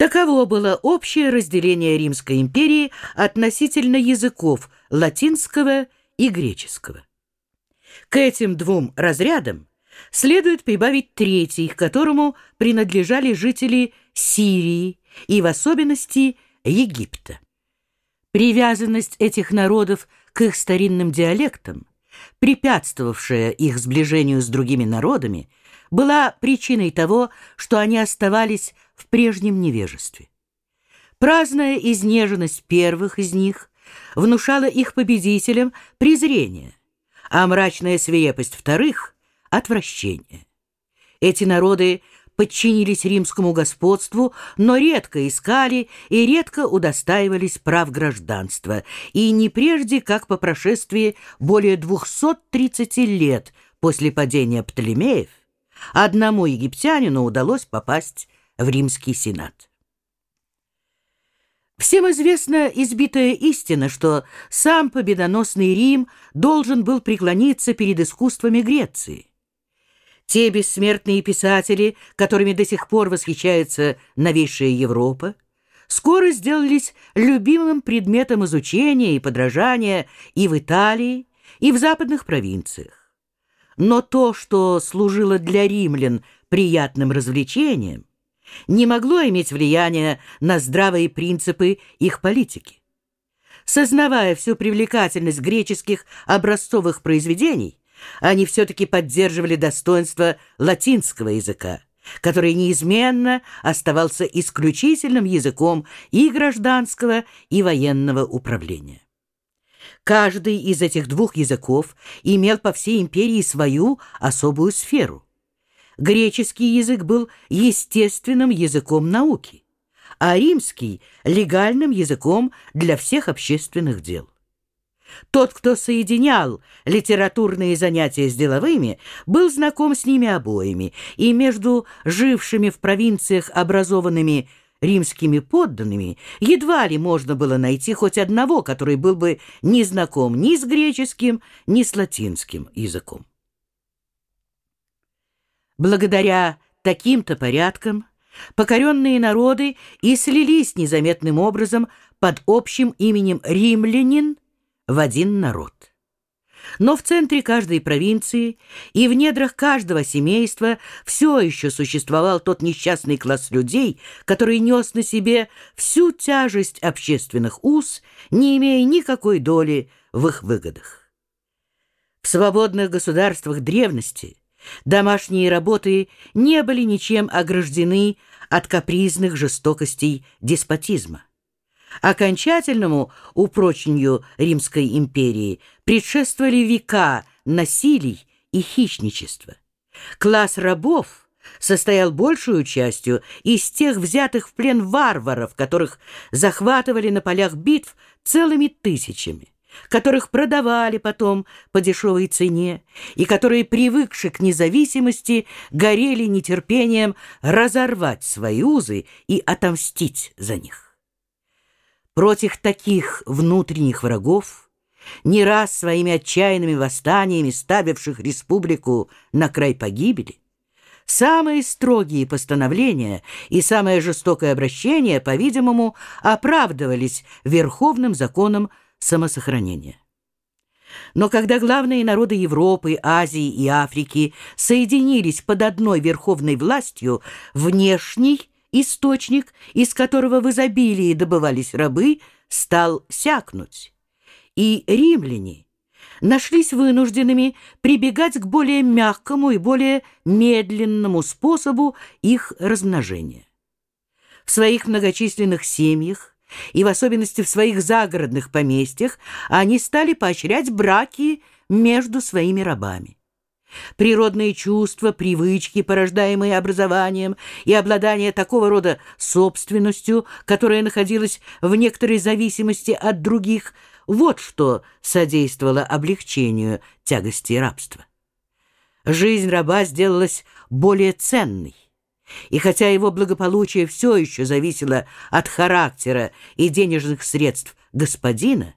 Таково было общее разделение Римской империи относительно языков латинского и греческого. К этим двум разрядам следует прибавить третий, к которому принадлежали жители Сирии и в особенности Египта. Привязанность этих народов к их старинным диалектам, препятствовавшая их сближению с другими народами, была причиной того, что они оставались в прежнем невежестве. Праздная изнеженность первых из них внушала их победителям презрение, а мрачная свирепость вторых — отвращение. Эти народы подчинились римскому господству, но редко искали и редко удостаивались прав гражданства, и не прежде, как по прошествии более 230 лет после падения Птолемеев, одному египтянину удалось попасть в римский сенат. Всем известна избитая истина, что сам победоносный Рим должен был преклониться перед искусствами Греции. Те бессмертные писатели, которыми до сих пор восхищается новейшая Европа, скоро сделались любимым предметом изучения и подражания и в Италии, и в западных провинциях. Но то, что служило для римлян приятным развлечением, не могло иметь влияния на здравые принципы их политики. Сознавая всю привлекательность греческих образцовых произведений, они все-таки поддерживали достоинство латинского языка, который неизменно оставался исключительным языком и гражданского, и военного управления. Каждый из этих двух языков имел по всей империи свою особую сферу – Греческий язык был естественным языком науки, а римский — легальным языком для всех общественных дел. Тот, кто соединял литературные занятия с деловыми, был знаком с ними обоими, и между жившими в провинциях образованными римскими подданными едва ли можно было найти хоть одного, который был бы не знаком ни с греческим, ни с латинским языком. Благодаря таким-то порядкам покоренные народы и слились незаметным образом под общим именем римлянин в один народ. Но в центре каждой провинции и в недрах каждого семейства все еще существовал тот несчастный класс людей, который нес на себе всю тяжесть общественных уз, не имея никакой доли в их выгодах. В свободных государствах древности Домашние работы не были ничем ограждены от капризных жестокостей деспотизма. Окончательному упрочению Римской империи предшествовали века насилий и хищничества. Класс рабов состоял большую частью из тех взятых в плен варваров, которых захватывали на полях битв целыми тысячами которых продавали потом по дешевой цене и которые, привыкши к независимости, горели нетерпением разорвать свои узы и отомстить за них. Против таких внутренних врагов, не раз своими отчаянными восстаниями ставивших республику на край погибели, Самые строгие постановления и самое жестокое обращение, по-видимому, оправдывались верховным законом самосохранения. Но когда главные народы Европы, Азии и Африки соединились под одной верховной властью, внешний источник, из которого в изобилии добывались рабы, стал сякнуть. И римляне нашлись вынужденными прибегать к более мягкому и более медленному способу их размножения. В своих многочисленных семьях и в особенности в своих загородных поместьях, они стали поощрять браки между своими рабами. Природные чувства, привычки, порождаемые образованием, и обладание такого рода собственностью, которая находилась в некоторой зависимости от других, вот что содействовало облегчению тягости рабства. Жизнь раба сделалась более ценной. И хотя его благополучие все еще зависело от характера и денежных средств господина,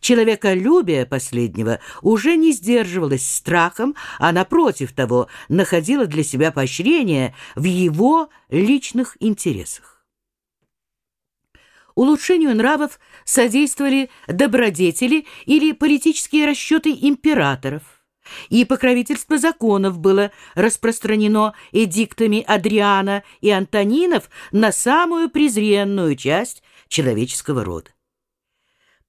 Человеколюбие последнего уже не сдерживалось страхом, а напротив того находило для себя поощрение в его личных интересах. улучшению нравов содействовали добродетели или политические расчеты императоров, и покровительство законов было распространено эдиктами Адриана и Антонинов на самую презренную часть человеческого рода.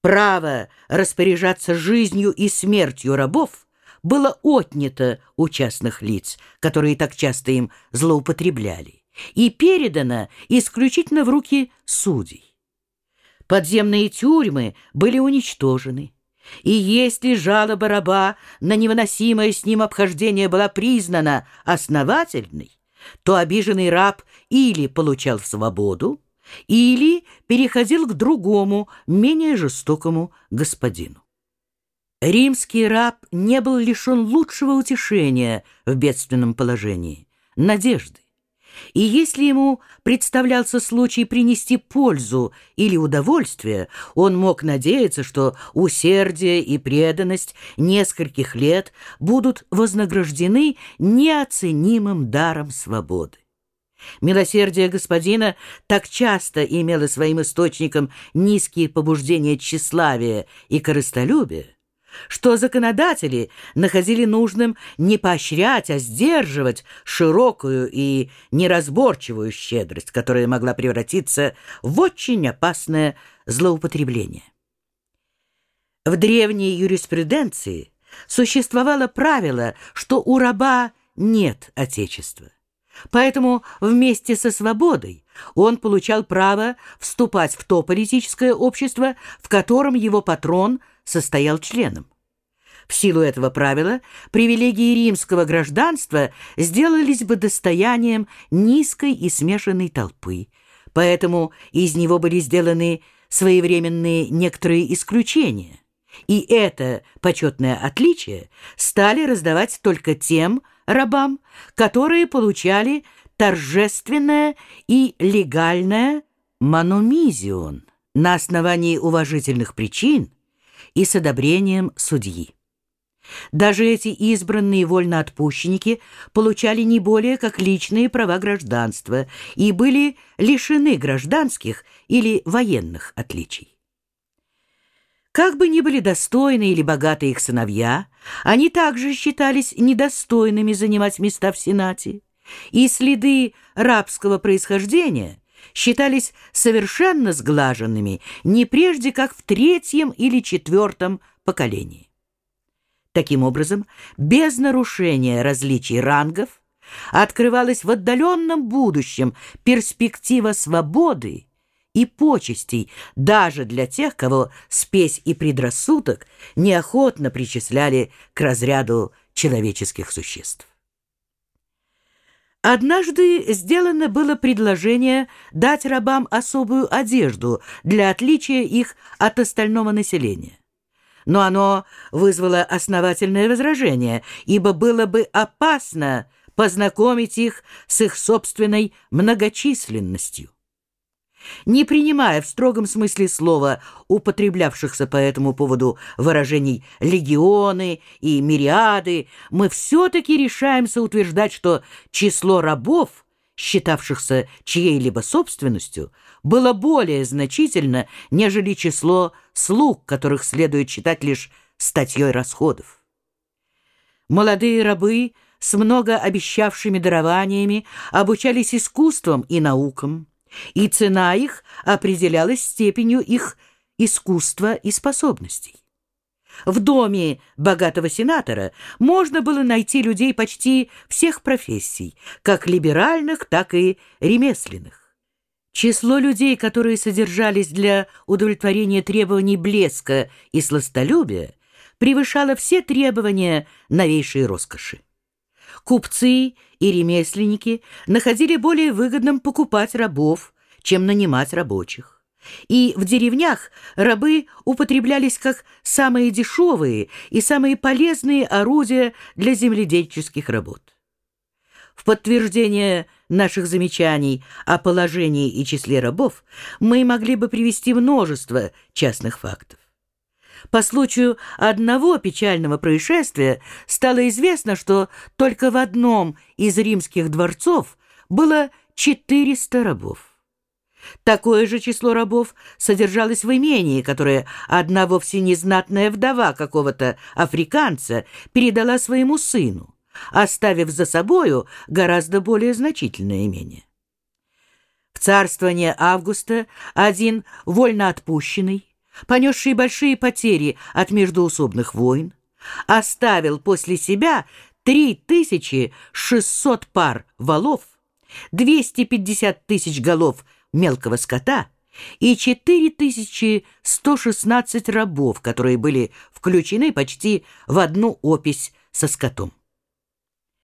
Право распоряжаться жизнью и смертью рабов было отнято у частных лиц, которые так часто им злоупотребляли, и передано исключительно в руки судей. Подземные тюрьмы были уничтожены, и если жалоба раба на невыносимое с ним обхождение была признана основательной, то обиженный раб или получал свободу, или переходил к другому, менее жестокому господину. Римский раб не был лишен лучшего утешения в бедственном положении — надежды. И если ему представлялся случай принести пользу или удовольствие, он мог надеяться, что усердие и преданность нескольких лет будут вознаграждены неоценимым даром свободы. Милосердие господина так часто имело своим источником низкие побуждения тщеславия и корыстолюбия, что законодатели находили нужным не поощрять, а сдерживать широкую и неразборчивую щедрость, которая могла превратиться в очень опасное злоупотребление. В древней юриспруденции существовало правило, что у раба нет отечества. Поэтому вместе со свободой он получал право вступать в то политическое общество, в котором его патрон состоял членом. В силу этого правила привилегии римского гражданства сделались бы достоянием низкой и смешанной толпы, поэтому из него были сделаны своевременные некоторые исключения. И это почетное отличие стали раздавать только тем, рабам, которые получали торжественное и легальное манумизион на основании уважительных причин и с одобрением судьи. Даже эти избранные вольноотпущенники получали не более как личные права гражданства и были лишены гражданских или военных отличий. Как бы ни были достойны или богаты их сыновья, они также считались недостойными занимать места в Сенате, и следы рабского происхождения считались совершенно сглаженными не прежде как в третьем или четвертом поколении. Таким образом, без нарушения различий рангов открывалась в отдаленном будущем перспектива свободы и почестей даже для тех, кого спесь и предрассудок неохотно причисляли к разряду человеческих существ. Однажды сделано было предложение дать рабам особую одежду для отличия их от остального населения. Но оно вызвало основательное возражение, ибо было бы опасно познакомить их с их собственной многочисленностью. Не принимая в строгом смысле слова употреблявшихся по этому поводу выражений «легионы» и «мириады», мы все-таки решаемся утверждать, что число рабов, считавшихся чьей-либо собственностью, было более значительно, нежели число слуг, которых следует считать лишь статьей расходов. Молодые рабы с многообещавшими дарованиями обучались искусствам и наукам, и цена их определялась степенью их искусства и способностей. В доме богатого сенатора можно было найти людей почти всех профессий, как либеральных, так и ремесленных. Число людей, которые содержались для удовлетворения требований блеска и сластолюбия, превышало все требования новейшей роскоши. Купцы и ремесленники находили более выгодным покупать рабов, чем нанимать рабочих. И в деревнях рабы употреблялись как самые дешевые и самые полезные орудия для земледельческих работ. В подтверждение наших замечаний о положении и числе рабов мы могли бы привести множество частных фактов. По случаю одного печального происшествия стало известно, что только в одном из римских дворцов было 400 рабов. Такое же число рабов содержалось в имении, которое одна вовсе незнатная вдова какого-то африканца передала своему сыну, оставив за собою гораздо более значительное имение. В царствование Августа один вольноотпущенный, понесший большие потери от междоусобных войн, оставил после себя 3600 пар валов, 250 тысяч голов мелкого скота и 4116 рабов, которые были включены почти в одну опись со скотом.